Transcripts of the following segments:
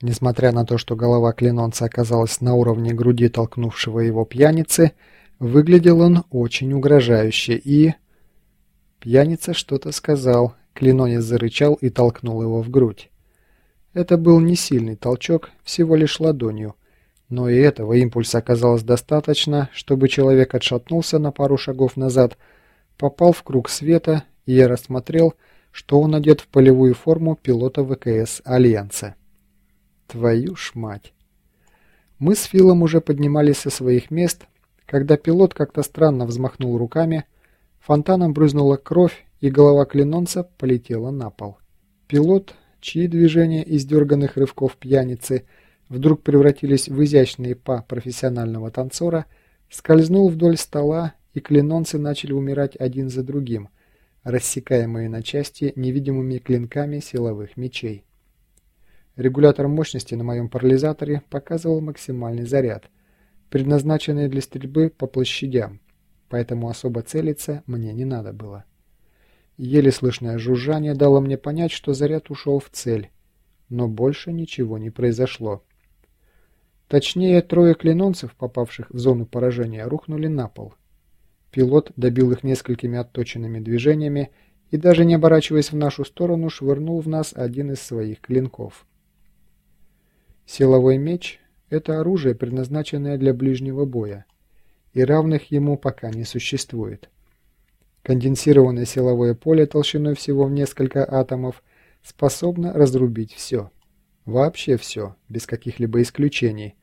Несмотря на то, что голова клинонца оказалась на уровне груди толкнувшего его пьяницы, выглядел он очень угрожающе и... Пьяница что-то сказал, клинонец зарычал и толкнул его в грудь. Это был не сильный толчок, всего лишь ладонью, но и этого импульса оказалось достаточно, чтобы человек отшатнулся на пару шагов назад, попал в круг света, и я рассмотрел, что он одет в полевую форму пилота ВКС Альянса. Твою ж мать! Мы с Филом уже поднимались со своих мест, когда пилот как-то странно взмахнул руками, фонтаном брызнула кровь, и голова клинонца полетела на пол. Пилот, чьи движения из дерганных рывков пьяницы вдруг превратились в изящные па профессионального танцора, скользнул вдоль стола, и клинонцы начали умирать один за другим, рассекаемые на части невидимыми клинками силовых мечей. Регулятор мощности на моем парализаторе показывал максимальный заряд, предназначенный для стрельбы по площадям, поэтому особо целиться мне не надо было. Еле слышное жужжание дало мне понять, что заряд ушел в цель, но больше ничего не произошло. Точнее, трое клинонцев, попавших в зону поражения, рухнули на пол. Пилот добил их несколькими отточенными движениями и даже не оборачиваясь в нашу сторону, швырнул в нас один из своих клинков. Силовой меч – это оружие, предназначенное для ближнего боя, и равных ему пока не существует. Конденсированное силовое поле толщиной всего в несколько атомов способно разрубить все. Вообще все, без каких-либо исключений.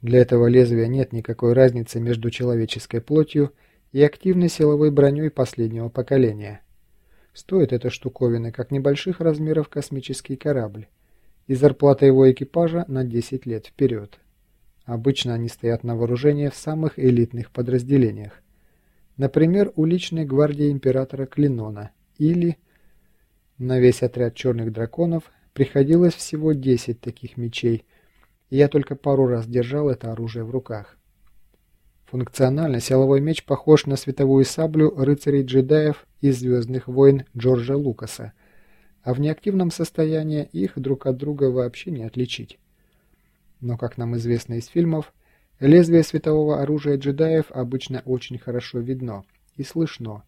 Для этого лезвия нет никакой разницы между человеческой плотью и активной силовой броней последнего поколения. Стоит эта штуковина как небольших размеров космический корабль и зарплата его экипажа на 10 лет вперед. Обычно они стоят на вооружении в самых элитных подразделениях. Например, у личной гвардии императора Клинона или... На весь отряд черных драконов приходилось всего 10 таких мечей, и я только пару раз держал это оружие в руках. Функционально силовой меч похож на световую саблю рыцарей-джедаев из «Звездных войн» Джорджа Лукаса – а в неактивном состоянии их друг от друга вообще не отличить. Но, как нам известно из фильмов, лезвие светового оружия джедаев обычно очень хорошо видно и слышно.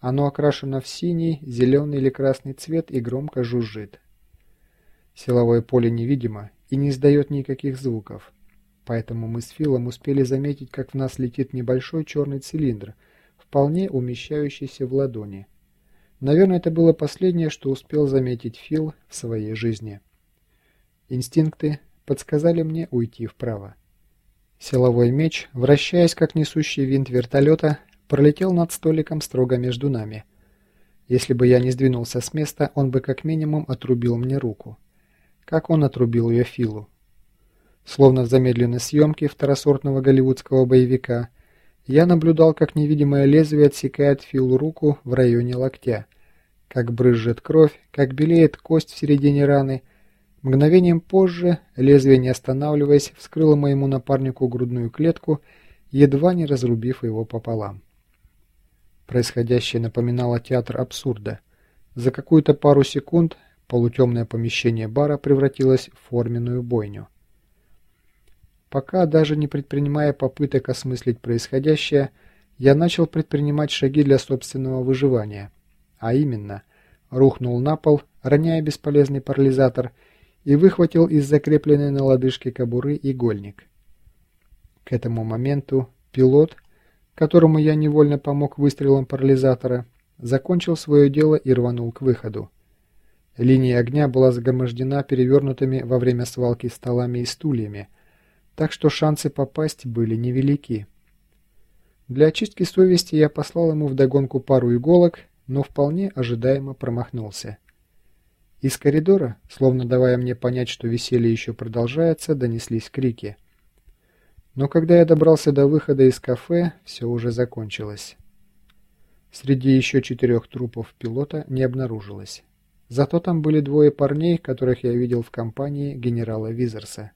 Оно окрашено в синий, зеленый или красный цвет и громко жужжит. Силовое поле невидимо и не издает никаких звуков, поэтому мы с Филом успели заметить, как в нас летит небольшой черный цилиндр, вполне умещающийся в ладони. Наверное, это было последнее, что успел заметить Фил в своей жизни. Инстинкты подсказали мне уйти вправо. Силовой меч, вращаясь как несущий винт вертолета, пролетел над столиком строго между нами. Если бы я не сдвинулся с места, он бы как минимум отрубил мне руку. Как он отрубил ее Филу. Словно в замедленной съемке второсортного голливудского боевика, я наблюдал, как невидимое лезвие отсекает Филу руку в районе локтя, как брызжет кровь, как белеет кость в середине раны. Мгновением позже лезвие, не останавливаясь, вскрыло моему напарнику грудную клетку, едва не разрубив его пополам. Происходящее напоминало театр абсурда. За какую-то пару секунд полутемное помещение бара превратилось в форменную бойню. Пока, даже не предпринимая попыток осмыслить происходящее, я начал предпринимать шаги для собственного выживания. А именно, рухнул на пол, роняя бесполезный парализатор, и выхватил из закрепленной на лодыжке кобуры игольник. К этому моменту пилот, которому я невольно помог выстрелом парализатора, закончил свое дело и рванул к выходу. Линия огня была загромождена перевернутыми во время свалки столами и стульями – так что шансы попасть были невелики. Для очистки совести я послал ему вдогонку пару иголок, но вполне ожидаемо промахнулся. Из коридора, словно давая мне понять, что веселье еще продолжается, донеслись крики. Но когда я добрался до выхода из кафе, все уже закончилось. Среди еще четырех трупов пилота не обнаружилось. Зато там были двое парней, которых я видел в компании генерала Визерса.